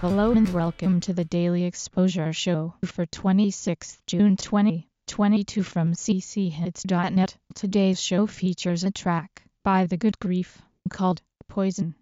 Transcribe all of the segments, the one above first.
Hello and welcome to the Daily Exposure Show for 26th June 2022 from cchits.net. Today's show features a track by The Good Grief called Poison.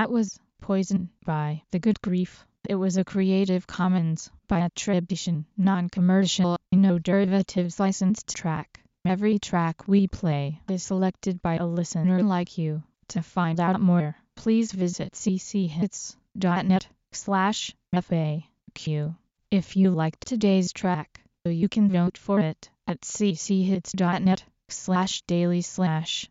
That was Poison by The Good Grief. It was a Creative Commons by attribution, non-commercial, no derivatives licensed track. Every track we play is selected by a listener like you. To find out more, please visit cchits.net slash FAQ. If you liked today's track, you can vote for it at cchits.net slash daily slash